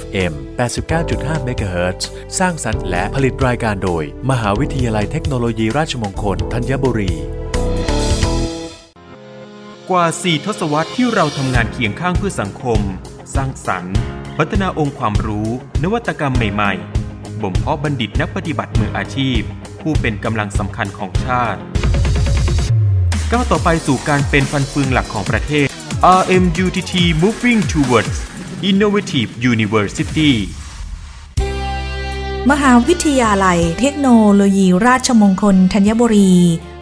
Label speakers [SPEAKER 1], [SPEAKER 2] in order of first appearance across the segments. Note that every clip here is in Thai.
[SPEAKER 1] FM 89.5 MHz สร้างสรรค์และผลิตรายการโดย มหาวิทยาลัยเทคโนโลยีราชมงคลธัญบุรี
[SPEAKER 2] กว่า 4 ทศวรรษที่เราทำงานเคียงข้างเพื่อสังคม สร้างสรรค์ พัฒนาองค์ความรู้ นวัตกรรมใหม่ๆ บ่มเพาะบัณฑิตนักปฏิบัติมืออาชีพ ผู้เป็นกำลังสำคัญของชาติก้าวต่อไปสู่การเป็นฟันเฟืองหลักของประเทศ RMUTT Moving Towards Innovative University
[SPEAKER 3] มหาวิทยาลัยเทคโนโลยีราชมงคลธัญบุรี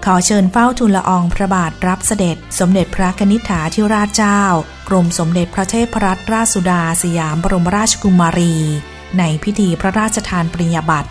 [SPEAKER 3] ขอเชิญเฝ้าทูลละอองพระบาทรับเสด็จ สมเด็จพระนิษฐาธิราชเจ้า กรมสมเด็จพระเทพรัตนราชสุดาสยามบรมราชกุมารี ในพิธีพระราชทานปริญญาบัตร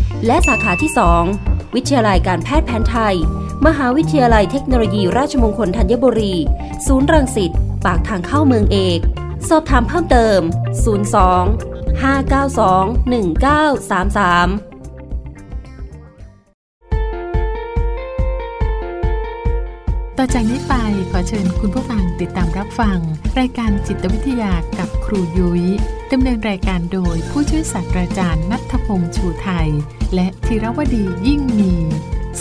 [SPEAKER 4] และสาขาที่ 2 วิทยาลัยการแพทย์แผนไทย มหาวิทยาลัยเทคโนโลยีราชมงคลธัญบุรี ศูนย์รังสิต ปากทางเข้าเมืองเอก สอบถามเพิ่มเติม 02 592 1933
[SPEAKER 5] ต่อจากนี้ไปขอเชิญคุณผู้ฟังติดตามรับฟัง รายการจิตวิทยากับครูยุย้ยดำเนินรายการโดยผู้ช่วยศาสตราจารย์นัทพงษ์ชูไทย และธีรวดียิ่งมี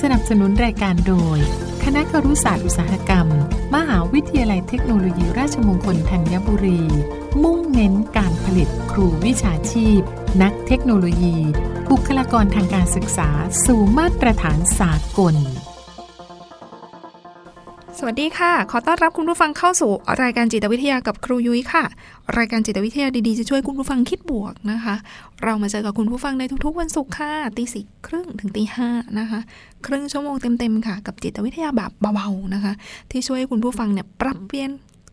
[SPEAKER 5] สนับสนุนรายการโดย คณะครุศาสตร์อุตสาหกรรม มหาวิทยาลัยเทคโนโลยีราชมงคลธัญบุรี มุ่งเน้นการผลิตครูวิชาชีพ นักเทคโนโลยี บุคลากรทางการศึกษา สู่มาตรฐานสากล
[SPEAKER 6] สวัสดีค่ะ ขอต้อนรับคุณผู้ฟังเข้าสู่รายการจิตวิทยากับครูยุ้ยค่ะ รายการจิตวิทยาดีๆจะช่วยคุณผู้ฟังคิดบวกนะคะ เรามาเจอกับคุณผู้ฟังในทุกๆ วันศุกร์ค่ะตีสี่ครึ่งถึงตีห้านะคะ ครึ่งชั่วโมงเต็มๆค่ะ กับจิตวิทยาแบบเบาๆนะคะ ที่ช่วยคุณผู้ฟังเนี่ยปรับเปลี่ยน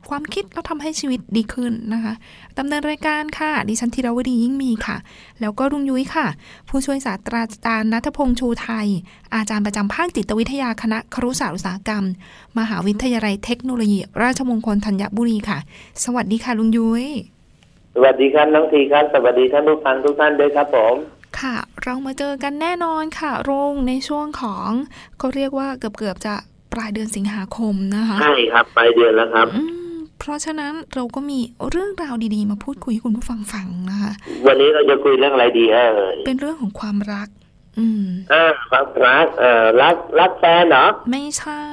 [SPEAKER 6] ความคิดแล้วทำให้ชีวิตดีขึ้นนะคะดำเนินรายการค่ะ ดิฉันธีรวดียิ่งมีค่ะ แล้วก็ลุงยุ้ยค่ะ ผู้ช่วยศาสตราจารย์นัทพงษ์ชูไทย อาจารย์ประจำภาคจิตวิทยาคณะครุศาสตร์อุตสาหกรรม มหาวิทยาลัยเทคโนโลยี ราชมงคลธัญบุรีค่ะ สวัสดีค่ะลุงยุ้ย
[SPEAKER 7] สวัสดีครับน้องทีครับ สวัสดีท่านผู้ฟังทุกท่านด้วยครับผม
[SPEAKER 6] ค่ะ เรามาเจอกันแน่นอนค่ะรุงในช่วงของเขาเรียกว่าเกือบๆจะปลายเดือนสิงหาคมนะคะ
[SPEAKER 7] ใช่ครับ ปลายเดือนแล้วครับ
[SPEAKER 6] อืม เพราะฉะนั้นเราก็มีเรื่องราวดีๆ มาพูดคุยให้คุณผู้ฟังฟังนะคะ
[SPEAKER 7] วันนี้เราจะคุยเรื่องอะไรดีเอ่ย
[SPEAKER 6] เป็นเรื่องของความรัก อืม
[SPEAKER 7] อ่าความรักเอ่อรักรักแฟนเหรอ
[SPEAKER 6] ไม่ใช่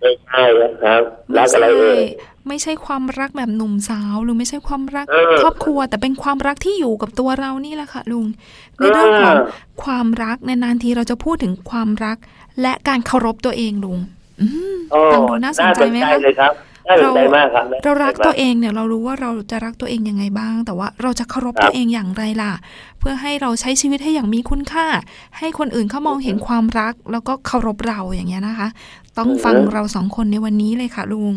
[SPEAKER 7] ไม่ใช่นะครับรั
[SPEAKER 6] ไม่
[SPEAKER 7] กอะไร
[SPEAKER 6] ใช่
[SPEAKER 7] เอ่ย
[SPEAKER 6] ไม่ใช่ความรักแบบหนุ่มสาวหรือไม่ใช่ความรัก
[SPEAKER 7] เออ
[SPEAKER 6] ครอบครัว แต่เป็นความรักที่อยู่กับตัวเรานี่แหละค่ะลุงในเรื่องของ
[SPEAKER 7] เออ
[SPEAKER 6] ความรักนานๆทีเราจะพูดถึงความรัก และการเคารพตัวเองลุงอืม
[SPEAKER 7] โอ้
[SPEAKER 6] ฟังดูน่าสนใจไหม
[SPEAKER 7] น่า
[SPEAKER 6] คะ
[SPEAKER 7] เลยครับน่าสนใจมากครับ
[SPEAKER 6] เรารักตัวเองเนี่ยเรารู้ว่าเราจะรักตัวเองยังไงบ้าง แต่ว่าเราจะเคารพตัวเองอย่างไรล่ะ เพื่อให้เราใช้ชีวิตให้อย่างมีคุณค่า ให้คนอื่นเขามองเห็นความรัก แล้วก็เคารพเราอย่างเงี้ยนะคะ ต้องฟังเราสองคนในวันนี้เลยค่ะลุง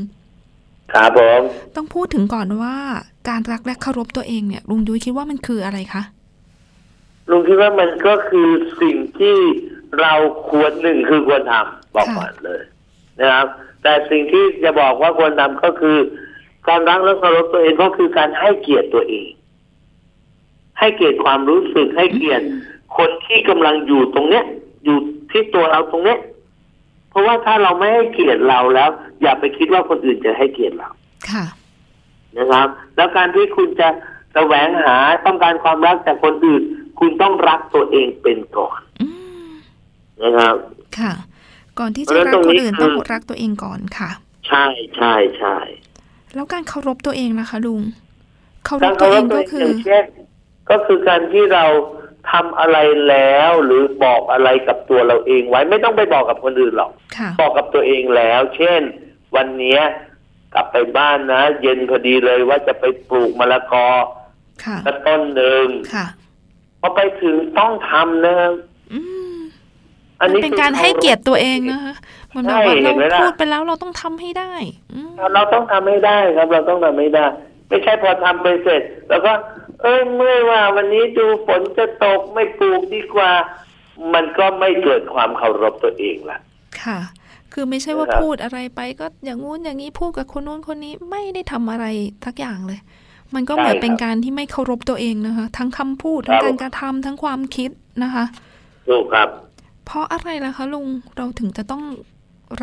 [SPEAKER 7] ครับผม
[SPEAKER 6] ต้องพูดถึงก่อนว่าการรักและเคารพตัวเองเนี่ยลุงยุ้ยคิดว่ามันคืออะไรคะ
[SPEAKER 7] ลุงคิดว่ามันก็คือสิ่งที่เราควรหนึ่งคือควรทำบอกก่อนเลย นะครับ แต่สิ่งที่จะบอกว่าควรทำก็คือ การรักและเคารพตัวเองก็คือการให้เกียรติตัวเอง ให้เกียรติความรู้สึกให้เกียรติคนที่กำลังอยู่ตรงเนี้ย อยู่ที่ตัวเราตรงเนี้ย เพราะว่าถ้าเราไม่ให้เกียรติเราแล้ว อย่าไปคิดว่าคนอื่นจะให้เกียรติเรา
[SPEAKER 6] ค่ะ
[SPEAKER 7] นะครับ แล้วการที่คุณจะแสวงหาต้องการความรักจากคนอื่น คุณต้องรักตัวเองเป็นก่อน
[SPEAKER 6] อืม
[SPEAKER 7] นะครับ
[SPEAKER 6] ค่ะ ก่อนที่
[SPEAKER 7] เพ
[SPEAKER 6] จะ
[SPEAKER 7] ราะฉะนั้น
[SPEAKER 6] รัก
[SPEAKER 7] ตรง
[SPEAKER 6] คน
[SPEAKER 7] นี้
[SPEAKER 6] อื่น
[SPEAKER 7] คือ
[SPEAKER 6] ต้องรักตัวเองก่อนค่ะ
[SPEAKER 7] ใช่ใช่ใช่
[SPEAKER 6] แล้วการเคารพตัวเองนะคะลุงเคาร
[SPEAKER 7] กา
[SPEAKER 6] พ
[SPEAKER 7] ร
[SPEAKER 6] ตัว
[SPEAKER 7] เคาร
[SPEAKER 6] เอ
[SPEAKER 7] พ
[SPEAKER 6] ง
[SPEAKER 7] ตัว
[SPEAKER 6] ก็
[SPEAKER 7] เอง
[SPEAKER 6] คื
[SPEAKER 7] อ
[SPEAKER 6] อย่าง
[SPEAKER 7] เช่นก็คือการที่เราทำอะไรแล้วหรือบอกอะไรกับตัวเราเองไว้ไม่ต้องไปบอกกับคนอื่นหรอก
[SPEAKER 6] ค่ะ
[SPEAKER 7] บอกกับตัวเองแล้ว เช่น วันเนี้ยกลับไปบ้านนะ เย็นพอดีเลยว่าจะไปปลูกมะละกอ
[SPEAKER 6] ค่ะ
[SPEAKER 7] สักต้นหนึ่ง
[SPEAKER 6] ค่ะ
[SPEAKER 7] พอไปถึงต้องทำนะครับ
[SPEAKER 6] อืม
[SPEAKER 7] อัน
[SPEAKER 6] มัน
[SPEAKER 7] นี้
[SPEAKER 6] เป็น
[SPEAKER 7] คือ
[SPEAKER 6] การให้เกียรติตัวเองนะคะมันแบบว่า
[SPEAKER 7] ใช่เห็
[SPEAKER 6] เรา
[SPEAKER 7] นไหมล่ะ
[SPEAKER 6] พูดไปแล้วเราต้องทำให้ได้อืม
[SPEAKER 7] เราต้องทำให้ได้ครับ เราต้องทำให้ได้ ไม่ใช่พอทำไปเสร็จ แล้วก็ เอ้ยเมื่อยว่าวันนี้ดูฝนจะตกไม่ปลูกดีกว่า มันก็ไม่เกิดความเคารพตัวเองละ
[SPEAKER 6] ค่ะ คือไม่ใช่ว่า
[SPEAKER 7] นะครับ
[SPEAKER 6] พูดอะไรไป ก็อย่างงู้นอย่างนี้พูดกับคนนู้นคนนี้ไม่ได้ทำอะไรทักอย่างเลย มันก็เหมือนเป็นการที่ไม่เคารพตัวเองนะคะ ทั้งคำพูดทั้งการกระทำทั้งความคิดนะคะ
[SPEAKER 7] ถูกครับ
[SPEAKER 6] เพราะอะไรล่ะคะลุงเราถึงจะต้อง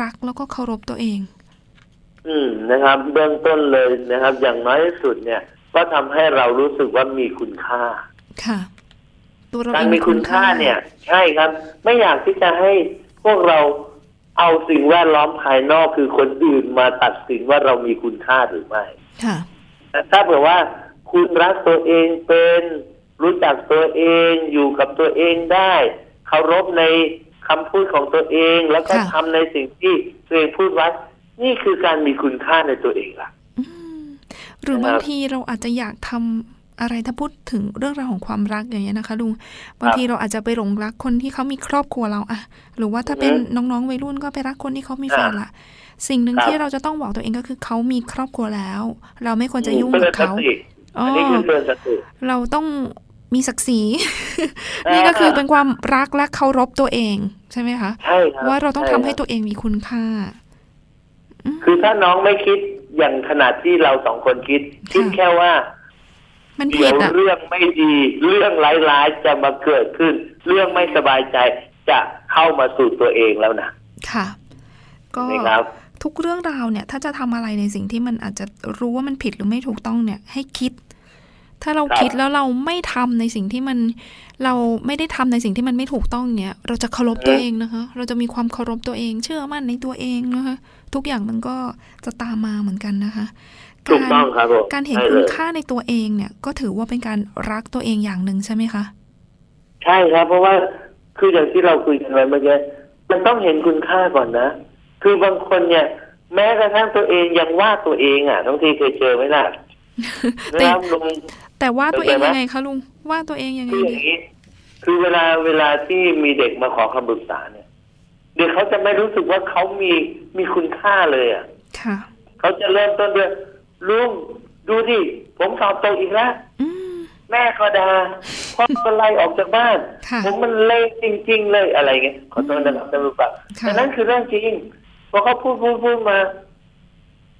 [SPEAKER 6] รักแล้วก็เคารพตัวเอง
[SPEAKER 7] อืมนะครับ เบื้องต้นเลยนะครับ อย่างน้อยที่สุดเนี่ย ก็ทำให้เรารู้สึกว่ามีคุณค่า
[SPEAKER 6] ค่ะตัวเรา
[SPEAKER 7] การ
[SPEAKER 6] เอง
[SPEAKER 7] มีคุณค่าเนี่ย ใช่ครับ ไม่อยากที่จะให้พวกเราเอาสิ่งแวดล้อมภายนอกคือคนอื่นมาตัดสินว่าเรามีคุณค่าหรือไม่
[SPEAKER 6] ค่ะ
[SPEAKER 7] แต่ถ้าเผื่อว่าคุณรักตัวเองเป็น รู้จักตัวเองอยู่กับตัวเองได้ เคารพในคำพูดของตัวเอง แล้วก็
[SPEAKER 6] ค่ะ
[SPEAKER 7] ทำในสิ่งที่ตัวเองพูดไว้ นี่คือการมีคุณค่าในตัวเองล่ะ
[SPEAKER 6] อืมหรือ
[SPEAKER 7] นะครับ
[SPEAKER 6] บางทีเราอาจจะอยากทำอะไรถ้าพูดถึงเรื่องราวของความรักอย่างเงี้ยนะคะลุงบางทีเราอาจจะไปหลงรักคนที่เขามีครอบครัวเราอะหรือว่าถ้าเป็นน้องๆวัยรุ่นก็ไปรักคนที่เขามีแฟนละสิ่งหนึ่ง
[SPEAKER 7] ครับ
[SPEAKER 6] ที่เราจะต้องบอกตัวเองก็คือเขามีครอบครัวแล้ว เราไม่ควรจะยุ่ง
[SPEAKER 7] เตื
[SPEAKER 6] กั
[SPEAKER 7] อบนส
[SPEAKER 6] เขา
[SPEAKER 7] ติ
[SPEAKER 6] อ๋อ
[SPEAKER 7] อันนี้คือเตือนสติ
[SPEAKER 6] เราต้อง มีศักดิ์ศรี
[SPEAKER 7] อ่านี่
[SPEAKER 6] นี่ก็คือเป็นความรักและเคารพตัวเองใช่ไหมคะ
[SPEAKER 7] ใช่ครับ
[SPEAKER 6] ว่าเราต้องทำให้
[SPEAKER 7] ช่ครับ
[SPEAKER 6] ตัวเองมีคุณค่า
[SPEAKER 7] คือถ้าน้องไม่คิดอย่างขนาดที่เราสองคนคิด คิดแค่ว่า
[SPEAKER 6] มัน
[SPEAKER 7] เดี๋
[SPEAKER 6] ผิ
[SPEAKER 7] ย
[SPEAKER 6] ด
[SPEAKER 7] ว
[SPEAKER 6] อะ
[SPEAKER 7] เรื่องไม่ดี เรื่องร้ายๆจะมาเกิดขึ้น เรื่องไม่สบายใจจะเข้ามาสู่ตัวเองแล้วนะ
[SPEAKER 6] ค่ะ ก็
[SPEAKER 7] นะครับ
[SPEAKER 6] ทุกเรื่องราวเนี่ย ถ้าจะทำอะไรในสิ่งที่มันอาจจะรู้ว่ามันผิดหรือไม่ถูกต้องเนี่ย ให้คิด ถ้าเรา
[SPEAKER 7] ครับ
[SPEAKER 6] คิดแล้วเราไม่ทำในสิ่งที่มันเราไม่ได้ทำในสิ่งที่มันไม่ถูกต้องเนี่ย เราจะเคารพตัวเองนะคะ เราจะมีความเคารพตัวเอง เชื่อมั่นในตัวเองนะคะ ทุกอย่างมันก็จะตามมาเหมือนกันนะคะ
[SPEAKER 7] ถูกต้องครับผม
[SPEAKER 6] การเห็น
[SPEAKER 7] ใช่
[SPEAKER 6] คุ
[SPEAKER 7] เล
[SPEAKER 6] ณ
[SPEAKER 7] ย
[SPEAKER 6] ค่าในตัวเองเนี่ย ก็ถือว่าเป็นการรักตัวเองอย่างหนึ่งใช่ไหมคะ
[SPEAKER 7] ใช่ครับ เพราะว่าคืออย่างที่เราคุยกันไว้เมื่อกี้มันต้องเห็นคุณค่าก่อนนะ คือบางคนเนี่ย แม้กระทั่งตัวเองยังว่าตัวเองอะท้องทีเคยเจอไหมล่ะ
[SPEAKER 6] แต่
[SPEAKER 7] นะครับลุง
[SPEAKER 6] แต่ว่าตัวเอง
[SPEAKER 7] เข้าใจไหม
[SPEAKER 6] ยังไงคะลุงว่าตัวเองยังไง
[SPEAKER 7] คืออย่า
[SPEAKER 6] ดี
[SPEAKER 7] งนี้ คือเวลาเวลาที่มีเด็กมาขอคำปรึกษาเนี่ย เด็กเขาจะไม่รู้สึกว่าเขามีมีคุณค่าเลยอะ
[SPEAKER 6] ค่ะ
[SPEAKER 7] เขาจะเริ่มต้นด้วยลุงดูดิผมสอบตกอีกแล้ว
[SPEAKER 6] อืม
[SPEAKER 7] แม่ก็ด่าพ่อก็ไล่ออกจากบ้าน
[SPEAKER 6] ค่ะ
[SPEAKER 7] ผมมันเล่จริง ๆ เลยอะไรเงี้ยขอโทษนะครับท่านผู้ฟัง
[SPEAKER 6] ค่ะ
[SPEAKER 7] แต่นั่นคือเรื่องจริงพอเขาพูดพูดพูดมา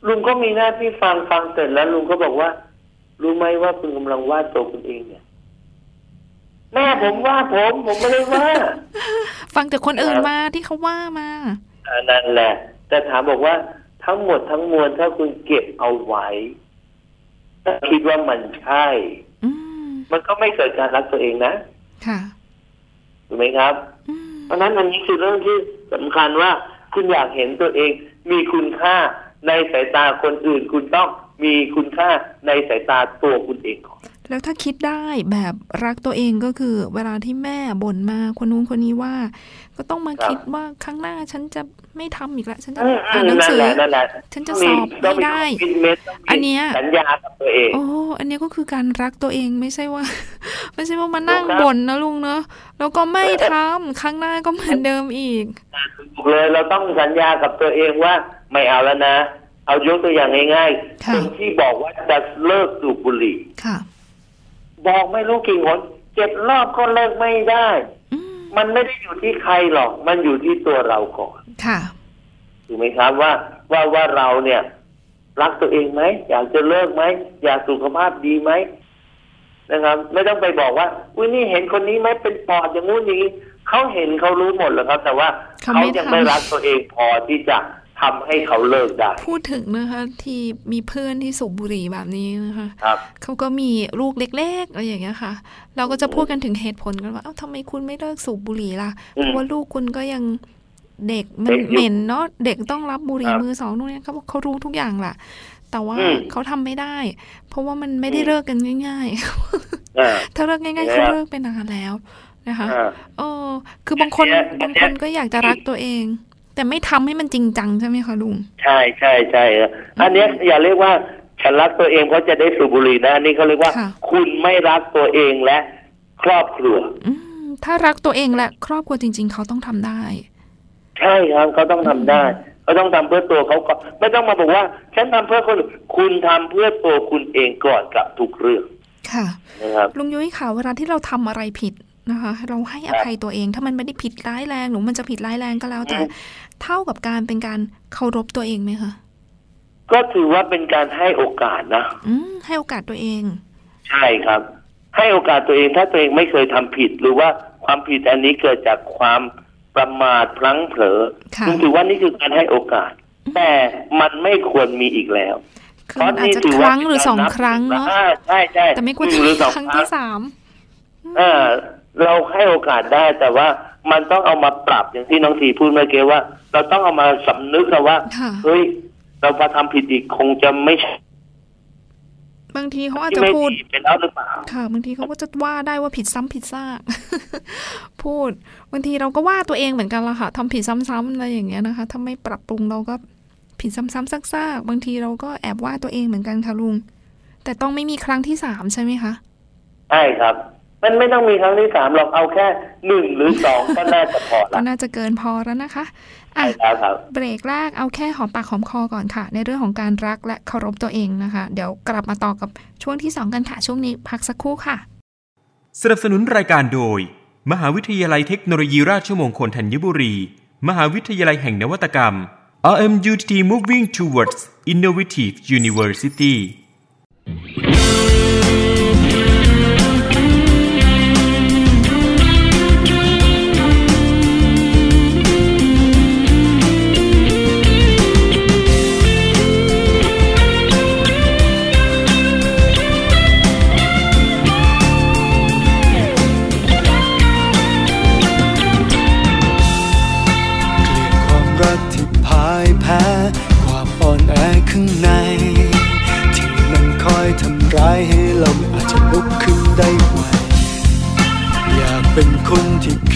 [SPEAKER 7] ลุงก็มีหน้าที่ฟังฟังเสร็จแล้วลุงก็บอกว่า รู้ไหมว่าคุณกำลังว่าตัวคุณเองเนี่ยแม่ผมว่าผมผมไม่ได้ว่า
[SPEAKER 6] ฟังจากคนอื่นมาที่เขาว่ามา
[SPEAKER 7] อันนั่นแหละ แต่ถามบอกว่าทั้งหมดทั้งมวลถ้าคุณเก็บเอาไว้ถ้าคิดว่ามันใช่
[SPEAKER 6] อืม
[SPEAKER 7] มันก็ไม่เกิดการรักตัวเองนะ
[SPEAKER 6] ค่ะ
[SPEAKER 7] ถูกไหมครับ
[SPEAKER 6] อืม
[SPEAKER 7] เพราะฉะนั้นอันนี้คือเรื่องที่สำคัญว่า คุณอยากเห็นตัวเอง มีคุณค่าในสายตาคนอื่น คุณต้อง มีคุณค่าในสายตาตัวคุณเองก่อน
[SPEAKER 6] แล้วถ้าคิดได้แบบรักตัวเองก็คือ เวลาที่แม่บ่นมาคนนู้นคนนี้ว่า ก็ต้องมา
[SPEAKER 7] ครับ
[SPEAKER 6] คิดว่าครั้งหน้าฉันจะไม่ทำอีกแล้วฉันจะ
[SPEAKER 7] อืม
[SPEAKER 6] อ่านหนัง
[SPEAKER 7] นั่น
[SPEAKER 6] สือ
[SPEAKER 7] แหละนั่นแหละ
[SPEAKER 6] ฉันจะสอบ
[SPEAKER 7] ต้ง
[SPEAKER 6] ไม่ได้
[SPEAKER 7] ต้องมี commitment ต้องมี
[SPEAKER 6] อันเนี้ย
[SPEAKER 7] สัญญากับตัวเอง
[SPEAKER 6] โอ้อันนี้ก็คือการรักตัวเองไม่ใช่ว่า ไม่ใช่ว่ามานั่ง
[SPEAKER 7] ถูกครับ
[SPEAKER 6] บ่นนะลุงเนอะแล้วก็ไม่ทำครั้งหน้าก็เหมือนเดิมอีก
[SPEAKER 7] ถูกเลยเราต้องสัญญากับตัวเองว่าไม่เอาแล้วนะ เอายกตัวอย่างง่ายๆ
[SPEAKER 6] ค่ะ
[SPEAKER 7] คนที่บอกว่าจะเลิกสูบบุหรี่
[SPEAKER 6] ค่ะ
[SPEAKER 7] บอกไม่รู้กี่หนเจ็ดรอบก็เลิกไม่ได้
[SPEAKER 6] อืม
[SPEAKER 7] มันไม่ได้อยู่ที่ใครหรอก มันอยู่ที่ตัวเราก่อน
[SPEAKER 6] ค่ะ
[SPEAKER 7] ถูกไหมครับว่าว่าว่าเราเนี่ย รักตัวเองไหมอยากจะเลิกไหมอยากสุขภาพดีไหมนะครับ ไม่ต้องไปบอกว่าอุ้ยนี่เห็นคนนี้ไหมเป็นปอดอย่างงู้นอย่างนี้เขาเห็นเขารู้หมดแล้วครับ แต่ว่า
[SPEAKER 6] เขา
[SPEAKER 7] เขา
[SPEAKER 6] ไม่
[SPEAKER 7] ยัง
[SPEAKER 6] ทำ
[SPEAKER 7] ไม่รักตัวเองพอที่จะ ทำให้เขาเลิกได้
[SPEAKER 6] พูดถึงนะคะที่มีเพื่อนที่สูบบุหรี่แบบนี้นะคะ
[SPEAKER 7] ครับ
[SPEAKER 6] เขาก็มีลูกเล็กๆอะไรอย่างเงี้ยค่ะ เราก็จะพูดกันถึงเหตุผลกันว่าเอ้าทำไมคุณไม่เลิกสูบบุหรี่ล่ะ
[SPEAKER 7] อืม
[SPEAKER 6] เพราะว่าลูกคุณก็ยังเด็กมัน
[SPEAKER 7] เด็กอยู่
[SPEAKER 6] เหม็นเนาะเด็กต้องรับบุหรี่
[SPEAKER 7] ครับ
[SPEAKER 6] มือสองนู่นนี่เขาบอกเขารู้ทุกอย่างแหละแต่ว่า
[SPEAKER 7] อืม
[SPEAKER 6] เขาทำไม่ได้ เพราะว่ามันไม่ได้
[SPEAKER 7] อืม
[SPEAKER 6] เลิกกันง่าย
[SPEAKER 7] อ่า
[SPEAKER 6] ๆถ้าเลิกง่ายๆ
[SPEAKER 7] แล้ว
[SPEAKER 6] เขาเลิกไปนานแล้วนะคะ
[SPEAKER 7] อ่า
[SPEAKER 6] เออคือบางคน
[SPEAKER 7] อันเนี้ย
[SPEAKER 6] บางคนก็อยากจะรักตัวเอง แต่ไม่ทำให้มันจริงจังใช่ไหมคะลุง
[SPEAKER 7] ใช่ใช่ใช่ครับอันเนี้ยอย่าเรียกว่าฉันรักตัวเองเพราะจะได้สูบบุหรี่นะอันนี้เขาเรียกว่า
[SPEAKER 6] ค่ะ
[SPEAKER 7] คุณไม่รักตัวเองและครอบครัว
[SPEAKER 6] อืมถ้ารักตัวเองและครอบครัวจริง ๆ เขาต้องทำได้
[SPEAKER 7] ใช่ครับเขาต้องทำได้เขาต้องทำเพื่อตัวเขาก็ไม่ต้องมาบอกว่า ฉันทำเพื่อคนอื่นคุณทำเพื่อตัวคุณเองก่อนกับทุกเรื่อง
[SPEAKER 6] ค่ะ
[SPEAKER 7] นะครับ
[SPEAKER 6] ลุงยุ้ยค่ะเวลาที่เราทำอะไรผิด นะคะ เราให้อภัยตัวเอง ถ้ามันไม่ได้ผิดร้ายแรงหรือมันจะผิดร้ายแรงก็แล้ว แต่
[SPEAKER 7] อืม
[SPEAKER 6] เท่ากับการเป็นการเคารพตัวเองไหมคะ
[SPEAKER 7] ก็ถือว่าเป็นการให้โอกาสนะ
[SPEAKER 6] อืมให้โอกาสตัวเอง
[SPEAKER 7] ใช่ครับ ให้โอกาสตัวเองถ้าตัวเองไม่เคยทำผิด หรือว่าความผิดอันนี้เกิดจากความประมาทพลั้งเผลอ
[SPEAKER 6] ค่ะ
[SPEAKER 7] ลุงถือว่านี่คือการให้โอกาส แต่มันไม่ควรมีอีกแล้ว
[SPEAKER 6] คือมันอาจจะครั้งหรือสองครั้งเนาะ
[SPEAKER 7] อ่ใช่ใช่
[SPEAKER 6] แต่ไม่ควร
[SPEAKER 7] ห
[SPEAKER 6] จะ
[SPEAKER 7] นึ่งหรือสอง
[SPEAKER 6] ครั้ง
[SPEAKER 7] ครั้
[SPEAKER 6] ที่
[SPEAKER 7] ง
[SPEAKER 6] สาม
[SPEAKER 7] เออ เราให้โอกาสได้แต่ว่ามันต้องเอามาปรับอย่างที่น้องทีพูดเมื่อกี้ว่า เราต้องเอามาสำนึกแล้วว่า
[SPEAKER 6] ค่ะ
[SPEAKER 7] เฮ้ยเราพอทำผิดอีกคงจะไม่ใช่
[SPEAKER 6] บางทีเขาอาจ
[SPEAKER 7] ที่
[SPEAKER 6] จะ
[SPEAKER 7] ไม่
[SPEAKER 6] พูด
[SPEAKER 7] ดีเป็นแล้วหรือเปล่า
[SPEAKER 6] ค่ะบางทีเขาก็จะว่าได้ว่าผิดซ้ำผิดซากพูดบางทีเราก็ว่าตัวเองเหมือนกันละค่ะทำผิดซ้ำๆอะไรอย่างเงี้ยนะคะ ถ้าไม่ปรับปรุงเราก็ผิดซ้ำๆซากๆบางทีเราก็แอบว่าตัวเองเหมือนกันค่ะลุงแต่ต้องไม่มีครั้งที่สามใช่ไหมคะ
[SPEAKER 7] ใช่ครับ มันไม่ต้องมีครั้งที่สามหรอกเอาแค่หนึ่งหรือสองก็น่าจะพอ
[SPEAKER 6] ก็
[SPEAKER 7] ละ
[SPEAKER 6] น่าจะเกินพอแล้วนะคะอะ
[SPEAKER 7] ใช่แล้วครับ
[SPEAKER 6] เบรกแรกเอาแค่หอมปากหอมคอก่อนค่ะ ในเรื่องของการรักและเคารพตัวเองนะคะ เดี๋ยวกลับมาต่อกับช่วงที่สองกันค่ะ ช่วงนี้พักสักครู่ค่ะ
[SPEAKER 2] สนับสนุนรายการโดย มหาวิทยาลัยเทคโนโลยีราชมงคลธัญบุรี มหาวิทยาลัยแห่งนวัตกรรม RMUTT Moving Towards Innovative University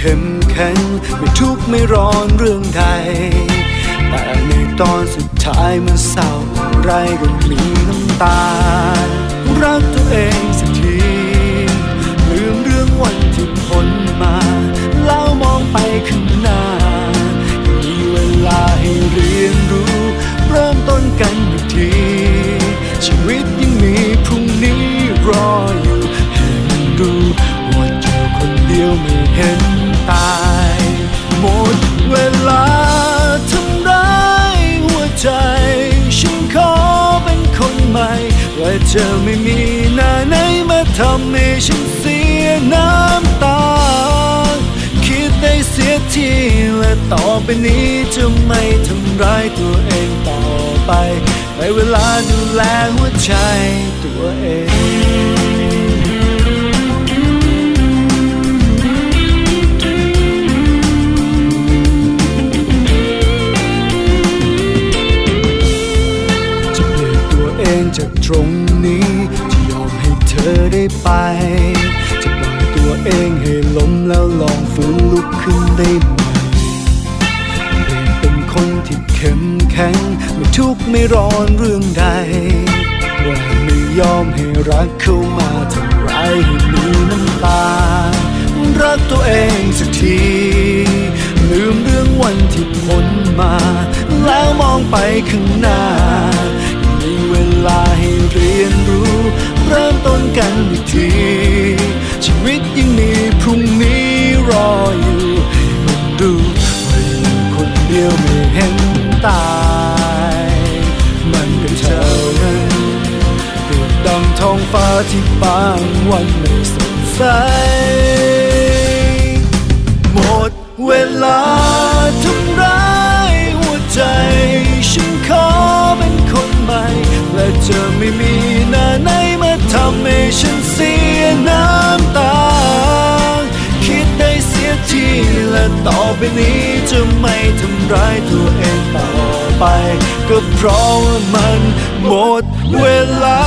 [SPEAKER 8] เข้มแข็งไม่ทุกข์ไม่ร้อนเรื่องใด แต่ในตอนสุดท้ายมันเศร้าอะไรก็มีน้ำตา รักตัวเองสักทีลืมเรื่องวันที่พ้นมาแล้วมองไปข้างหน้ามีเวลาให้เรียนรู้ เริ่มต้นกันอีกทีชีวิตยังมีพรุ่งนี้รออยู่ให้มันรู้ว่าอยู่คนเดียวไม่เห็น ตาย หมดเวลาทำร้ายหัวใจ ฉันขอเป็นคนใหม่และจะไม่มีหน้าไหนมาทำให้ฉันเสียน้ำตา คิดได้เสียทีและต่อไปนี้จะไม่ทำร้ายตัวเองต่อไปในเวลาดูแลหัวใจตัวเอง จะปลี่ยตัวเองให้ล้มแล้วลองฟื้นลุกขึ้นได้ไหมเปลี่ยนเป็นคนที่เข้มแข็ง ไม่ทุกข์ไม่ร้อนเรื่องใดว่าไม่ยอมให้รักเข้ามาทำร้ายให้มีน้ำตา รักตัวเองสักทีลืมเรื่องวันที่พ้นมา แล้วมองไปข้างหน้า มีเวลาให้เรียนรู้ เริ่มต้นกันอีกที ชีวิตยังมีพรุ่งนี้รออยู่มันดูว่าอยู่คนเดียวไม่เห็นตาย มันเป็นเท่านั้นเปรียบดังท้องฟ้าที่บางวันไม่สดใสหมดเวลา ฉันเสียน้ำตา คิดได้เสียทีและต่อไปนี้จะไม่ทำร้ายตัวเองต่อไป ก็เพราะว่ามันหมดเวลา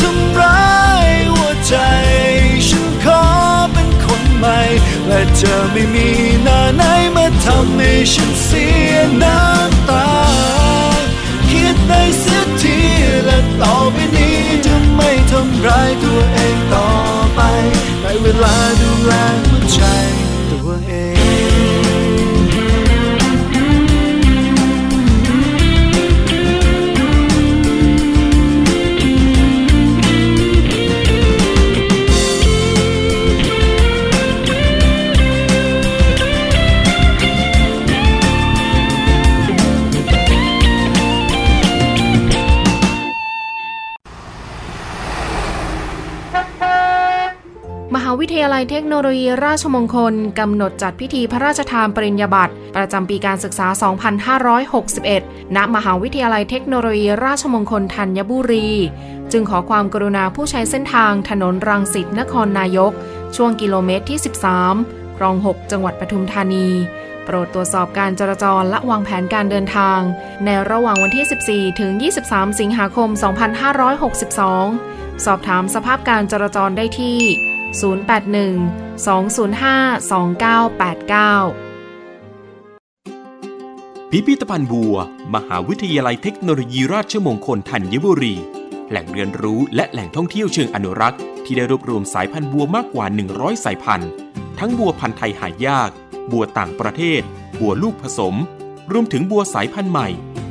[SPEAKER 8] ทำร้ายหัวใจฉันขอเป็นคนใหม่ และจะไม่มีหน้าไหนมาทำให้ฉันเสียน้ำตา คิดได้เสียทีและต่อไปนี้
[SPEAKER 9] โนโลยีราชมงคล กำหนดจัดพิธีพระราชทานปริญญาบัตรประจำปีการศึกษา 2561 ณ มหาวิทยาลัยเทคโนโลยีราชมงคลธัญบุรี จึงขอความกรุณาผู้ใช้เส้นทางถนนรังสิตนครนายก ช่วงกิโลเมตรที่ 13 คลอง 6 จังหวัดปทุมธานี โปรดตรวจสอบการจราจรและวางแผนการเดินทาง ในระหว่างวันที่ 14 ถึง 23 สิงหาคม 2562 สอบถามสภาพการจราจรได้ที่ 081 205 2989
[SPEAKER 2] พิพิธภัณฑ์บัว มหาวิทยาลัยเทคโนโลยีราชมงคลธัญบุรี แหล่งเรียนรู้และแหล่งท่องเที่ยวเชิงอนุรักษ์ ที่ได้รวบรวมสายพันธุ์บัวมากกว่า 100 สายพันธุ์ ทั้งบัวพันธุ์ไทยหายาก บัวต่างประเทศ บัวลูกผสม รวมถึงบัวสายพันธุ์ใหม่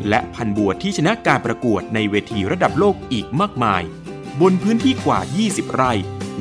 [SPEAKER 2] และพันธุ์บัวที่ชนะการประกวดในเวทีระดับโลกอีกมากมาย บนพื้นที่กว่า 20 ไร่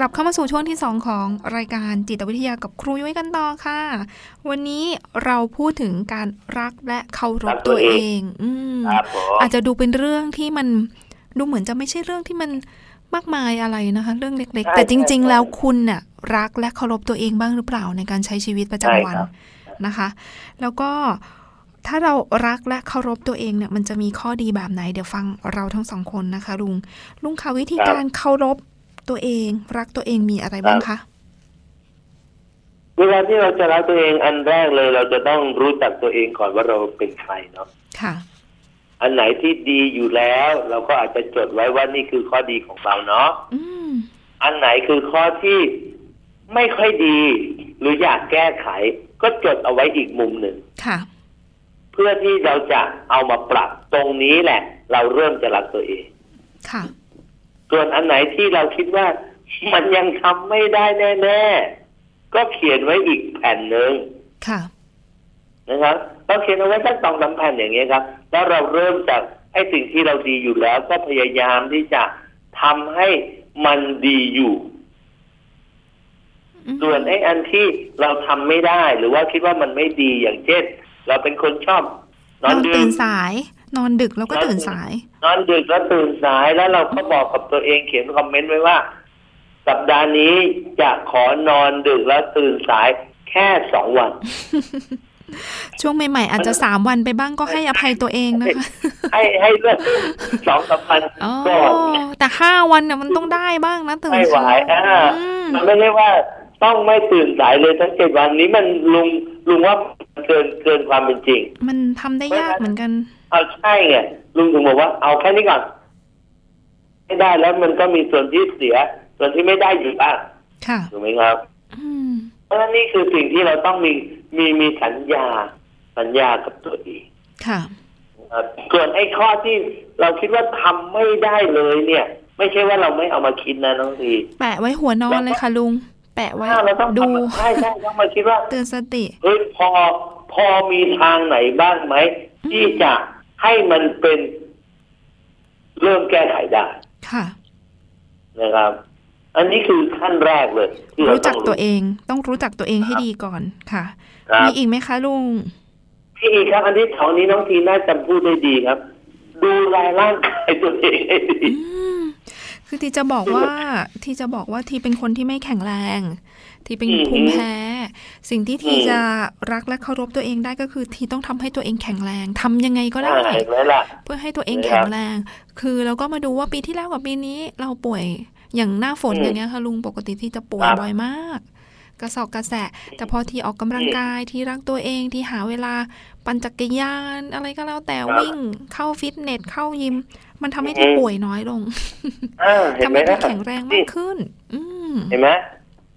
[SPEAKER 6] กลับเข้ามาสู่ช่วงที่ 2 ของรายการจิตวิทยากับครูยุ้ยกันต่อค่ะ วันนี้เราพูดถึงการรักและเคารพตัวเอง อืม
[SPEAKER 7] ครับผม
[SPEAKER 6] อาจจะดูเป็นเรื่องที่มันดูเหมือนจะไม่ใช่เรื่องที่มันมากมายอะไรนะคะ เรื่องเล็ก ๆ แต่จริง ๆ แล้วคุณน่ะรักและเคารพตัวเองบ้างหรือเปล่าในการใช้ชีวิตประจำวัน
[SPEAKER 7] ใช่ครับ
[SPEAKER 6] นะคะ แล้วก็ถ้าเรารักและเคารพตัวเองเนี่ยมันจะมีข้อดีแบบไหน เดี๋ยวฟังเราทั้งสองคนนะคะ ลุงลุงคะวิธีการเคารพ ตัวเอง รักตัวเองมีอะไรบ้างคะ
[SPEAKER 7] เวลาที่เราจะรักตัวเองอันแรกเลย เราจะต้องรู้จักตัวเองก่อนว่าเราเป็นใครเนาะ
[SPEAKER 6] ค่ะ
[SPEAKER 7] อันไหนที่ดีอยู่แล้ว เราก็อาจจะจดไว้ว่านี่คือข้อดีของเราเนาะ
[SPEAKER 6] อืม
[SPEAKER 7] อันไหนคือข้อที่ไม่ค่อยดี หรืออยากแก้ไข ก็จดเอาไว้อีกมุมหนึ่ง
[SPEAKER 6] ค่ะ
[SPEAKER 7] เพื่อที่เราจะเอามาปรับตรงนี้แหละ เราเริ่มจะรักตัวเอง
[SPEAKER 6] ค่ะ
[SPEAKER 7] ส่วนอันไหนที่เราคิดว่ามันยังทำไม่ได้แน่ๆ ก็เขียนไว้อีกแผ่นหนึ่ง
[SPEAKER 6] ค่ะ
[SPEAKER 7] นะครับเราเขียนเอาไว้สักสองสามแผ่นอย่างเงี้ยครับ แล้วเราเริ่มจากไอ้สิ่งที่เราดีอยู่แล้ว ก็พยายามที่จะทำให้มันดีอยู่
[SPEAKER 6] อืม
[SPEAKER 7] ส่วนไอ้อันที่เราทำไม่ได้หรือว่าคิดว่ามันไม่ดีอย่างเช่น เราเป็นคนชอบน
[SPEAKER 6] น
[SPEAKER 7] อ
[SPEAKER 6] อนน
[SPEAKER 7] ดึ
[SPEAKER 6] ตื่
[SPEAKER 7] ก
[SPEAKER 6] นสาย นอนดึกแล้วก็ตื่นสาย
[SPEAKER 7] นอนดึกแล้วตื่นสายแล้วเราก็บอกกับตัวเองเขียนคอมเมนต์ไว้ว่า สัปดาห์นี้จะขอนอนดึกแล้วตื่นสายแค่สองวัน
[SPEAKER 6] ช่วงใหม่ๆอาจจะสามวันไปบ้างก็ให้อภัยตัวเองนะคะ
[SPEAKER 7] ให้ให้เลือกสองสามพัน
[SPEAKER 6] อ๋อ
[SPEAKER 7] ก่อน
[SPEAKER 6] แต่ห้าวันเนี่ยมันต้องได้บ้างนะตื่น
[SPEAKER 7] ไม่ไหว
[SPEAKER 6] สาย
[SPEAKER 7] อ่า
[SPEAKER 6] อืม
[SPEAKER 7] มันไม่ใช่ว่าต้องไม่ตื่นสายเลยทั้งเจ็ดวันนี้มันลุงลุงว่ามันเกินเกินความเป็นจริง
[SPEAKER 6] มันทำได้ยากเหมือนกัน
[SPEAKER 7] เอาใช่ไงลุงถึงบอกว่าเอาแค่นี้ก่อนไม่ได้แล้วมันก็มีส่วนที่เสีย ส่วนที่ไม่ได้อยู่บ้าง
[SPEAKER 6] ค่ะ
[SPEAKER 7] ถูกไหมครับ
[SPEAKER 6] อืม
[SPEAKER 7] เพราะฉะนั้นนี่คือสิ่งที่เราต้องมีมีมีสัญญา สัญญากับตัวเอง
[SPEAKER 6] ค่ะ
[SPEAKER 7] นะครับส่วนไอ้ข้อที่เราคิดว่าทำไม่ได้เลยเนี่ย ไม่ใช่ว่าเราไม่เอามาคิดนะน้องที
[SPEAKER 6] แปะไว้หัวนอนเลยค่ะลุง แปะไว้
[SPEAKER 7] ถ้าเราต้อง
[SPEAKER 6] ดู
[SPEAKER 7] ทำใช่ใช่ต้องมาคิดว่า
[SPEAKER 6] เตือนสติ
[SPEAKER 7] เฮ้ยพอพอมีทางไหนบ้างไหมที่จะ ให้มันเป็นเริ่มแก้ไขได้
[SPEAKER 6] ค่ะ
[SPEAKER 7] นะครับ อันนี้คือขั้นแรกเลยที่เรา
[SPEAKER 6] รู้จั
[SPEAKER 7] ต้
[SPEAKER 6] ก
[SPEAKER 7] อง
[SPEAKER 6] ตัวเอง ต้องรู้จักตัวเองให้ดีก่อนค่ะ
[SPEAKER 7] ครับ
[SPEAKER 6] มีอีกไหมคะลุง
[SPEAKER 7] พี่อีกครับ อันที่สองนี้น้องทีน่าจะพูดได้ดีครับ ดูแลร่างกายตัวเองให้ดี
[SPEAKER 6] อืมคือที่จะบอกว่าที่จะบอกว่าทีเป็นคนที่ไม่แข็งแรง ทีเป็น
[SPEAKER 7] อืม
[SPEAKER 6] ภูมิแพ้ สิ่งที่ที
[SPEAKER 7] อืม
[SPEAKER 6] จะรักและเคารพตัวเองได้ก็คือทีต้องทำให้ตัวเองแข็งแรงทำยังไงก็ได้
[SPEAKER 7] อ่าเห็นไหมล่ะ
[SPEAKER 6] เพื่อให้ตัวเอง
[SPEAKER 7] ครับ
[SPEAKER 6] แข็งแรง คือเราก็มาดูว่าปีที่แล้วกับปีนี้ เราป่วยอย่างหน้าฝน
[SPEAKER 7] อืม
[SPEAKER 6] อย่างเงี้ยค่ะลุงปกติที่จะป่วย
[SPEAKER 7] ครับ
[SPEAKER 6] บ่อยมาก กระสอบกระแสะแต่พอทีออกกำลังกายที่รักตัวเองที่หาเวลาปั่นจักรยานอะไรก็แล้วแต่
[SPEAKER 7] ครับ
[SPEAKER 6] วิ่งเข้าฟิตเนสเข้ายิม มันทำให้
[SPEAKER 7] อื
[SPEAKER 6] ที
[SPEAKER 7] ม
[SPEAKER 6] ป่วยน้อยลง
[SPEAKER 7] อ่าเห็น
[SPEAKER 6] ทำ
[SPEAKER 7] ไหม
[SPEAKER 6] ให้ที
[SPEAKER 7] นะ
[SPEAKER 6] แข็งแรงมากขึ้น อืม
[SPEAKER 7] เห็นไหม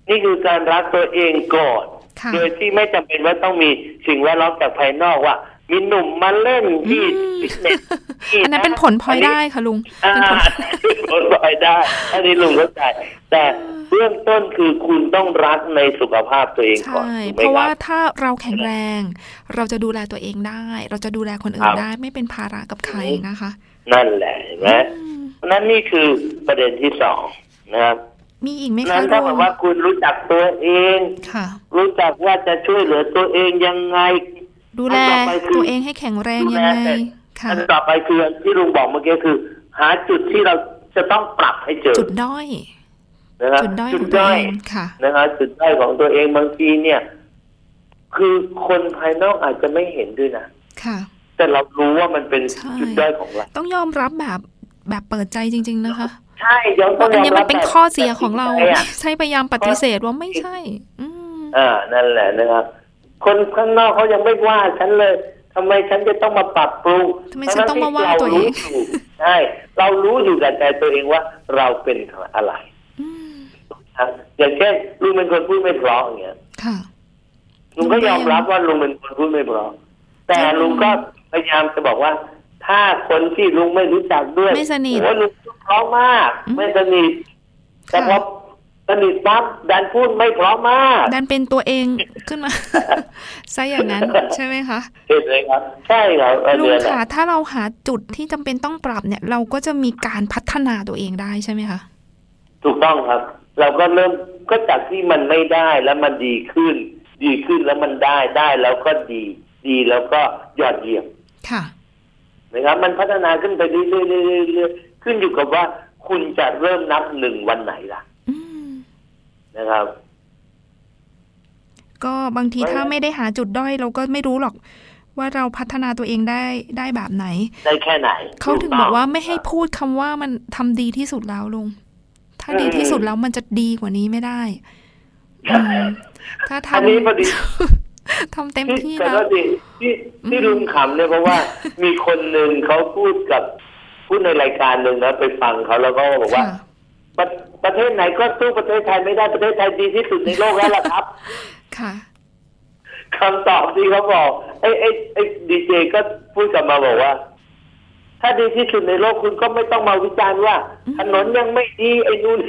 [SPEAKER 7] นี่คือการรักตัวเองก่อน
[SPEAKER 6] ค่ะ
[SPEAKER 7] โดยที่ไม่จำเป็นว่าต้องมีสิ่งแวดล้อมจากภายนอกว่า มีหนุ่มมาเล่นที่
[SPEAKER 6] อืม
[SPEAKER 7] ฟิตเนสที่
[SPEAKER 6] อันนั้นเป็นผลพลอยได้ค่ะลุง
[SPEAKER 7] อ่า
[SPEAKER 6] เป็นผล
[SPEAKER 7] เป็นผลพลอยได้ อันนี้ลุงเข้าใจ แต่เบื้องต้นคือคุณต้องรักในสุขภาพตัวเองก่อน
[SPEAKER 6] ใช่
[SPEAKER 7] ถูกไห
[SPEAKER 6] เพ
[SPEAKER 7] ม
[SPEAKER 6] ราะ
[SPEAKER 7] ค
[SPEAKER 6] ว่า
[SPEAKER 7] รับ
[SPEAKER 6] ถ้าเราแข็งแรง เราจะดูแลตัวเองได้ เราจะดูแลคนอื่
[SPEAKER 7] คนรับ
[SPEAKER 6] ได้ไม่เป็นภาระกับใครนะคะ
[SPEAKER 7] นั่นแหละเห็นไหม
[SPEAKER 6] อืม
[SPEAKER 7] เพราะฉะนั้นนี่คือประเด็นที่สองนะครับ
[SPEAKER 6] มีอีกไหม
[SPEAKER 7] นั้
[SPEAKER 6] คะ
[SPEAKER 7] นถ้า
[SPEAKER 6] ลุ
[SPEAKER 7] แบ
[SPEAKER 6] ง
[SPEAKER 7] บว่าคุณรู้จักตัวเอง
[SPEAKER 6] ค่ะ
[SPEAKER 7] รู้จักว่าจะช่วยเหลือตัวเองยังไง
[SPEAKER 6] ดูแล
[SPEAKER 7] อันต่อไปคือ
[SPEAKER 6] ตัวเองให้แข็งแรง
[SPEAKER 7] ดู
[SPEAKER 6] ยัง
[SPEAKER 7] แล
[SPEAKER 6] ไง
[SPEAKER 7] แต่
[SPEAKER 6] ค่ะ
[SPEAKER 7] อันต่อไปคือที่ลุงบอกเมื่อกี้คือ หาจุดที่เราจะต้องปรับให้เจอ
[SPEAKER 6] จุดด้อย
[SPEAKER 7] นะครับ
[SPEAKER 6] จุดด้อยของตัวเองค่ะ
[SPEAKER 7] นะครับจุดด้อยของตัวเองบางทีเนี่ย คือคนภายนอกอาจจะไม่เห็นด้วยนะ
[SPEAKER 6] ค่ะ
[SPEAKER 7] แต่เรารู้ว่ามันเป็น
[SPEAKER 6] ใช่
[SPEAKER 7] จุดด้อยของเรา
[SPEAKER 6] ต้องยอมรับแบบแบบเปิดใจจริง ๆ นะคะ
[SPEAKER 7] ใช่ยอมต้
[SPEAKER 6] ว่า
[SPEAKER 7] อง
[SPEAKER 6] อัน
[SPEAKER 7] ยอม
[SPEAKER 6] นี้
[SPEAKER 7] รั
[SPEAKER 6] มั
[SPEAKER 7] บ
[SPEAKER 6] นเป็น
[SPEAKER 7] แบบ
[SPEAKER 6] ข้อเสียของเรา
[SPEAKER 7] แบบจงใจอะ
[SPEAKER 6] ใช่พยายามปฏิเสธว่าไม่ใช่ อืม
[SPEAKER 7] อ่านั่นแหละนะครับ คนข้างนอกเขายังไม่ว่าฉันเลยทำไมฉันจะต้องมาปรับปรุง
[SPEAKER 6] ทำไมฉันต้องมาว่าตัวเอง
[SPEAKER 7] ทั้งๆที่รารู้ยู่ใช่เรารู้อยู่กับใจตัวเองว่าเราเป็นอะไร
[SPEAKER 6] อืม
[SPEAKER 7] ครับอย่างเช่นลุงเป็นคนพูดไม่เพราะอย่างเงี้ย
[SPEAKER 6] ค่ะ
[SPEAKER 7] ลุงก็ยอมรับว่าลุงเป็นคนพูดไม่เพราะแต่ลุงก็พยายามจะบอกว่า ถ้าคนที่ลุงไม่รู้จักด้วย
[SPEAKER 6] ไม่สนิท
[SPEAKER 7] โอ้ลุงพูด เพราะมาก
[SPEAKER 6] อืม
[SPEAKER 7] ไม่สนิทแต่พอ
[SPEAKER 6] ค่ะ
[SPEAKER 7] สนิทปั๊บดันพูดไม่เพราะมาก
[SPEAKER 6] ดันเป็นตัวเองขึ้นมาซะอย่างนั้นใช่ไหมคะ
[SPEAKER 7] เห็นไหมครับ ใช่ครับอัน
[SPEAKER 6] ลุง
[SPEAKER 7] เนี้ยแหละ
[SPEAKER 6] ค่ะ ถ้าเราหาจุดที่จำเป็นต้องปรับเนี่ย เราก็จะมีการพัฒนาตัวเองได้ใช่ไหมคะ
[SPEAKER 7] ถูกต้องครับ เราก็เริ่มก็จากที่มันไม่ได้แล้วมันดีขึ้น ดีขึ้นแล้วมันได้ได้แล้วก็ดี ดีแล้วก็ยอดเยี่ยม
[SPEAKER 6] ค่ะ
[SPEAKER 7] นะครับมันพัฒนาขึ้นไปเรื่อยๆ เรื่อยๆเรื่อยๆขึ้นอยู่กับว่าคุณจะเริ่มนับหนึ่งวันไหนล่ะ
[SPEAKER 6] อืม
[SPEAKER 7] นะครับ
[SPEAKER 6] ก็บางที
[SPEAKER 7] ไม่
[SPEAKER 6] ถ้าไม่ได้หาจุดด้อยเราก็ไม่รู้หรอก ว่าเราพัฒนาตัวเองได้ได้แบบไหน
[SPEAKER 7] ได้แค่ไหน
[SPEAKER 6] เขาถึง
[SPEAKER 7] ถู
[SPEAKER 6] บอกว่า
[SPEAKER 7] ต้
[SPEAKER 6] ไม่ให้พูดคำว่ามันทำดีที่สุดแล้วลุง ถ้าดีที่สุดแล้วมันจะดีกว่านี้ไม่ได้อืมถ้าท
[SPEAKER 7] อันนี้พอดีำ
[SPEAKER 6] ทำเต็มที่
[SPEAKER 7] แต่
[SPEAKER 6] แล้ว
[SPEAKER 7] ก็ดีที่ที่ลุงขำเนี่ยเพราะว่ามีคนหนึ่งเขาพูดกับ พูดในรายการหนึ่งนะไปฟังเขาแล้วก็บอกว่า
[SPEAKER 6] ค่ะ
[SPEAKER 7] ประประเทศไหนก็สู้ประเทศไทยไม่ได้ประเทศไทยดีที่สุดในโลกแล้วล่ะครับ
[SPEAKER 6] ค่ะ
[SPEAKER 7] คำตอบที่เขาบอกไอ้ไอ้ไอ้ดีเจก็พูดกลับมาบอกว่า ถ้าดีที่สุดในโลกคุณก็ไม่ต้องมาวิจารณ์ว่า
[SPEAKER 6] อืม
[SPEAKER 7] ถนนยังไม่ดีไอ้นู่น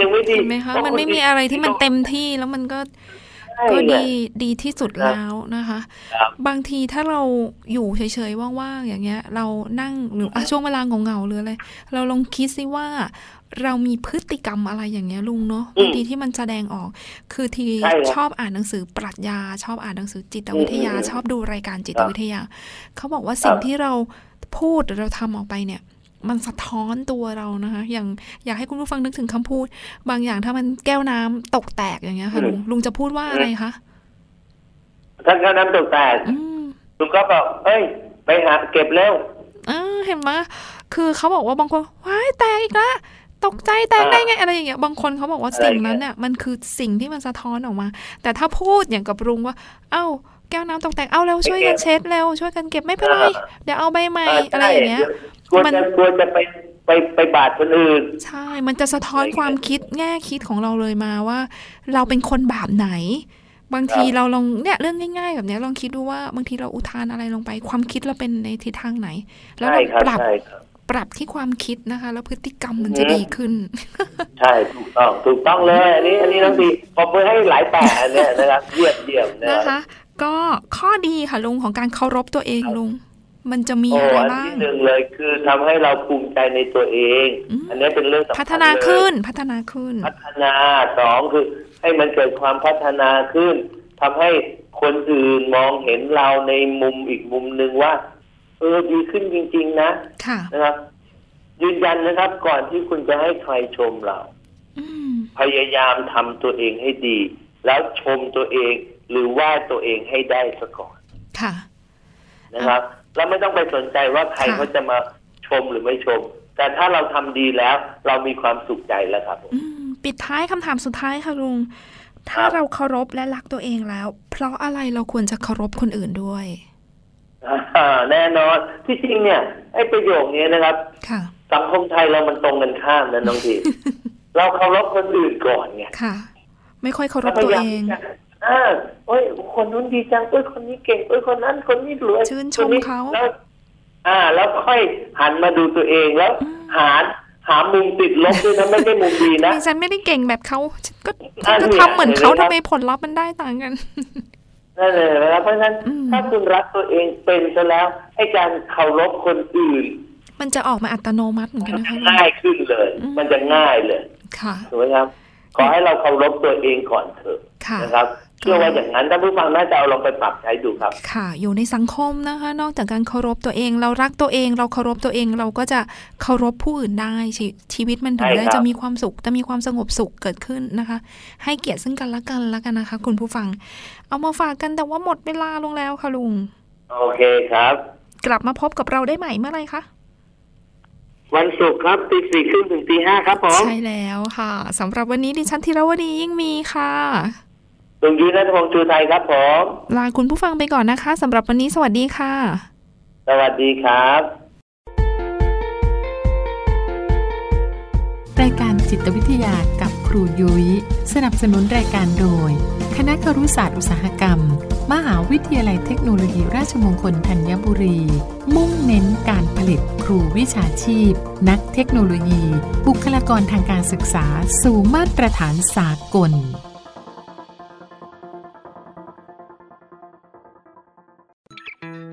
[SPEAKER 7] ยังไม่ดี
[SPEAKER 6] เห็นไหมคะมันไม่มีอะไรที่มันเต็มที่แล้วมันก็ ก็
[SPEAKER 7] ไง
[SPEAKER 6] ดีดีที่สุด
[SPEAKER 7] ครับ
[SPEAKER 6] แล้วนะคะ
[SPEAKER 7] ครับ
[SPEAKER 6] บางทีถ้าเราอยู่เฉยๆว่างๆอย่างเงี้ย เรานั่งหรืออะช่วงเวลาเหงาๆหรืออะไรเราลองคิดซิว่าเรามีพฤติกรรมอะไรอย่างเงี้ยลุงเนาะ
[SPEAKER 7] อืม
[SPEAKER 6] บางทีที่มันแสดงออก คือที
[SPEAKER 7] ใช่ครับ
[SPEAKER 6] ชอบอ่านหนังสือปรัชญา ชอบอ่านหนังสือจิตวิทยา
[SPEAKER 7] อืมอืม
[SPEAKER 6] ชอบดูรายการจิต
[SPEAKER 7] ครับ
[SPEAKER 6] วิทยา เขาบอกว่าสิ่ง
[SPEAKER 7] ครับ
[SPEAKER 6] ที่เราพูดหรือเราทำออกไปเนี่ย มันสะท้อนตัวเรานะคะ อย่างอยากให้คุณผู้ฟังนึกถึงคำพูด บางอย่างถ้ามันแก้วน้ำตกแตกอย่างเงี้ยค่ะลุงลุงจะพูดว่าอะไรคะ
[SPEAKER 7] ถ้าเขาน้ำตกแตก
[SPEAKER 6] อืม
[SPEAKER 7] ลุงก็บอกเอ้ย ไปหาเก็บเร็ว
[SPEAKER 6] อ่าเห็นไหมคือเขาบอกว่าบางคนว้ายแตกอีกแล้วตกใจแตกได้ไงอะไรอย่างเงี้ยบางคนเขาบอกว่า
[SPEAKER 7] อะไร
[SPEAKER 6] สิ่ง
[SPEAKER 7] อย่างเงี้ย
[SPEAKER 6] นั้นเนี่ยมันคือสิ่งที่มันสะท้อนออกมา แต่ถ้าพูดอย่างกับลุงว่า เอ้าแก้วน้ำตกแตกเอาเร็วช่วยกันเช็ดเร็วช่วยกันเก็บไม่เป็นไรเดี๋ยวเอาใบใหม่อะไรอย่างเงี้ย
[SPEAKER 7] กลัว
[SPEAKER 6] มัน
[SPEAKER 7] จะกลัวจะไปไปไปบาดคนอื่น
[SPEAKER 6] ใช่ มันจะสะท้อนความคิดแง่คิดของเราเลยมาว่า เราเป็นคนแบบไหน บางที
[SPEAKER 7] ครับ
[SPEAKER 6] เราลองเนี่ยเรื่องง่ายๆ แบบเนี้ยลองคิดดูว่าบางทีเราอุทานอะไรลงไป ความคิดเราเป็นในทิศทางไหน แล้ว
[SPEAKER 7] ใช่
[SPEAKER 6] เรา
[SPEAKER 7] ครับ
[SPEAKER 6] ปรับ
[SPEAKER 7] ใช่ครับ
[SPEAKER 6] ปรับที่ความคิดนะคะ แล้วพฤติกรรมมัน
[SPEAKER 7] อือฮึ
[SPEAKER 6] จะดีขึ้น
[SPEAKER 7] ใช่ถูกต้องถูกต้องเลยอันนี้อันนี้น้องดีผมมือให้หลายแปะอันเนี้ยนะครับเยี่ยมเยี่ยมนะ
[SPEAKER 6] นะ
[SPEAKER 7] ครั
[SPEAKER 6] คะ
[SPEAKER 7] บ
[SPEAKER 6] ก็ข้อดีค่ะลุงของการเคารพตัวเองลุง มันจะมี
[SPEAKER 7] โอ้
[SPEAKER 6] อะไร
[SPEAKER 7] อัน
[SPEAKER 6] บ้าง
[SPEAKER 7] ที่หนึ่งเลยคือทำให้เราภูมิใจในตัวเอง
[SPEAKER 6] อืม
[SPEAKER 7] อันนี้เป็นเรื่องสำคัญ
[SPEAKER 6] พัฒนา
[SPEAKER 7] เลย
[SPEAKER 6] ขึ้นพัฒนาขึ้น
[SPEAKER 7] พัฒนาสองคือ ให้มันเกิดความพัฒนาขึ้นทำให้คนอื่นมองเห็นเราในมุมอีกมุมหนึ่งว่า เออดีขึ้นจริง ๆ นะ
[SPEAKER 6] ค่ะ
[SPEAKER 7] นะครับ ยืนยันนะครับ ก่อนที่คุณจะให้ใครชมเรา
[SPEAKER 6] อืม
[SPEAKER 7] พยายามทำตัวเองให้ดี แล้วชมตัวเองหรือว่าตัวเองให้ได้ซะก่อน
[SPEAKER 6] ค่ะ
[SPEAKER 7] นะครับ แล้วไม่ต้องไปสนใจว่าใคร
[SPEAKER 6] ค่ะ
[SPEAKER 7] เขาจะมาชมหรือไม่ชม แต่ถ้าเราทำดีแล้ว เรามีความสุขใจแล้วครับผม
[SPEAKER 6] อืมปิดท้ายคำถามสุดท้ายค่ะลุงถ้า
[SPEAKER 7] ครับ
[SPEAKER 6] เราเคารพและรักตัวเองแล้ว เพราะอะไรเราควรจะเคารพคนอื่นด้วย
[SPEAKER 7] อ่าแน่นอนที่จริงเนี่ยไอ้ประโยคนี้นะครับ
[SPEAKER 6] ค่ะ
[SPEAKER 7] สังคมไทยเรามันตรงกันข้ามนะน้องทีเราเคารพคนอื่นก่อนไง
[SPEAKER 6] ค่ะ ไม่ค่อยเคารพ
[SPEAKER 7] พ
[SPEAKER 6] ตัวยา
[SPEAKER 7] ยาม
[SPEAKER 6] เอง
[SPEAKER 7] ที่จะอ่าโอ้ยคนนู้นดีจังโอ้ยคนนี้เก่งโอ้ยคนนั้น คนนี้รวย
[SPEAKER 6] ชื่นชม
[SPEAKER 7] ค
[SPEAKER 6] เขา
[SPEAKER 7] แล้วอ่า แล้วค่อยหันมาดูตัวเองแล้วหาหามุมติดลบด้วยนะไม่ได้มุมดีนะ
[SPEAKER 6] ดิฉันไม่ได้เก่งแบบเขาฉันก็
[SPEAKER 7] อ่า
[SPEAKER 6] ฉันก็
[SPEAKER 7] เนี่ย
[SPEAKER 6] ทำเหมือนเขา
[SPEAKER 7] เห็นไหมครับ
[SPEAKER 6] ทำไมผลลัพธ์มันได้ต่างกัน
[SPEAKER 7] นั่นเลยนะครับเพราะฉะนั้น
[SPEAKER 6] อืม
[SPEAKER 7] ถ้าคุณรักตัวเองเป็นซะแล้วให้การเคารพคนอื่น
[SPEAKER 6] มันจะออกมาอัตโนมัติเหมือนกัน
[SPEAKER 7] มัน
[SPEAKER 6] นะคะ
[SPEAKER 7] จะง่ายขึ้นเลย
[SPEAKER 6] อืม
[SPEAKER 7] มันจะง่ายเลย
[SPEAKER 6] ค่ะ
[SPEAKER 7] ถูกไหมครับขอให้เราเคารพตัวเองก่อนเถอะ
[SPEAKER 6] ค่ะ
[SPEAKER 7] นะครับ เชื่อว่าอย่างนั้นท่านผู้ฟังน่าจะเอาลองไปปรับใช้ดูครับ
[SPEAKER 6] ค่ะ อยู่ในสังคมนะคะ นอกจากการเคารพตัวเอง เรารักตัวเอง เราเคารพตัวเอง เราก็จะเคารพผู้อื่นได้ชีชีวิตมันถึง
[SPEAKER 7] ใช่
[SPEAKER 6] ได้
[SPEAKER 7] ครับ
[SPEAKER 6] จะมีความสุขจะมีความสงบสุขเกิดขึ้นนะคะ ให้เกียรติซึ่งกันและกันแล้วกันนะคะ คุณผู้ฟัง เอามาฝากกันแต่ว่าหมดเวลาลงแล้วค่ะลุง
[SPEAKER 7] โอเคครับ
[SPEAKER 6] กลับมาพบกับเราได้ใหม่เมื่อไหรคะ
[SPEAKER 7] วันศุกร์ครับตีสี่ครึ่งถึงตีห้าครับผม
[SPEAKER 6] ใช่แล้วค่ะสำหรับวันนี้ดิฉันธีรวดียิ่งมีค่ะ
[SPEAKER 7] ตรงยูนัทพงษ์ชูไทยครับผม
[SPEAKER 6] ลาคุณผู้ฟังไปก่อนนะคะสำหรับวันนี้สวัสดีค่ะ
[SPEAKER 7] สวัสดีครับ
[SPEAKER 5] รายการจิตวิทยากับครูยุย้ย สนับสนุนรายการโดย คณะครุศาสตร์อุตสาหกรรม มหาวิทยาลัยเทคโนโลยีราชมงคลธัญบุรี มุ่งเน้นการผลิตครูวิชาชีพ นักเทคโนโลยี บุคลากรทางการศึกษา สู่มาตรฐานสากล